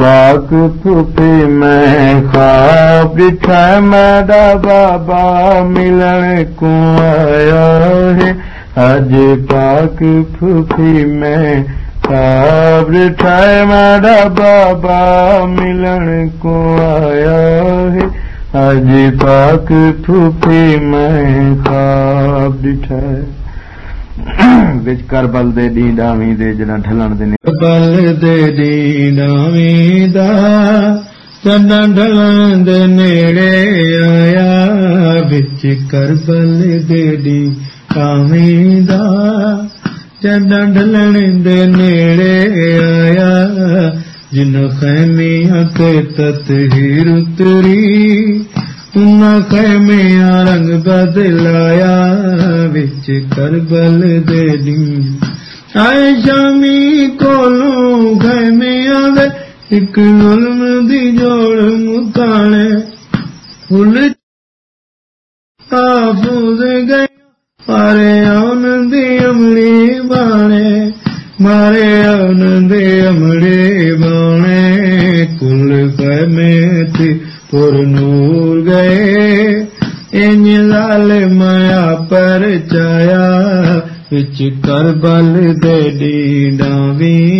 پاڪ ڦڦي مٺاي ماڍا بابا ملڻ ڪو آيا میں پاڪ ڦڦي مي بابا بابا ملڻ آیا آيا اڄ پاڪ ڦڦي مان کا ڏٺا ਵਿੱਚ ਕਰਬਲ ਦੇ ਡੀਂਡਾਵੀਂ ਦੇ ਜਿਹੜਾ ਢਲਣ ਦੇ ਨੇ। ਦੇ ਦੀਨਾਵੀਂ ਦਾ ਚੰਨਾਂ ਢਲਣ ਦੇ ਨੇੜੇ ਆਇਆ। ਵਿੱਚ ਕਰਬਲ ਦੇ ਦੀ ਕਾਵੀਂ ਦਾ ਚੰਨਾਂ ਢਲਣ ਦੇ ਨੇੜੇ ਆਇਆ। ਜਿਨ ਖੈਮੀਆਂ ਤੇ ਤਤਹੀਰ ਉਤਰੀ ਉਨਾ ਖੈਮੀਆਂ ਰੰਗ ਬਦਲਾਇਆ, ਵਿੱਚ ਕਰਬਲ ਦੇ ਦੀ। ਆਏ ਸ਼ਾਮੀ ਕੋਲੋਂ ਖੈਮੀਆਂ ਦੇ ਇੱਕ ਜ਼ੁਲਮ ਦੀ ਜੋੜ ਮੁਕਾਣੇ। ਫੁੱਲ ਆਫੂਜ਼ ਗਏ, ਮਾਰੇ ਆਉਣ ਦੀ ਅਮਲੀ ਬਾਣੇ। ਮਾਰੇ ਆਉਣ ਦੇ ਅਮਲੀ ਬਾਣੇ, ਕੁਲ ਖੈਮੇ ਤੇ ਪੁਰ ਨੂਰ ਗਏ ਇੰਜ ਮਾਇਆ ਪਰ ਜਾਇਆ ਵਿੱਚ ਕਰਬਲ ਦੇ ਡੀਡਾਂ ਵੀਂ ਦਾ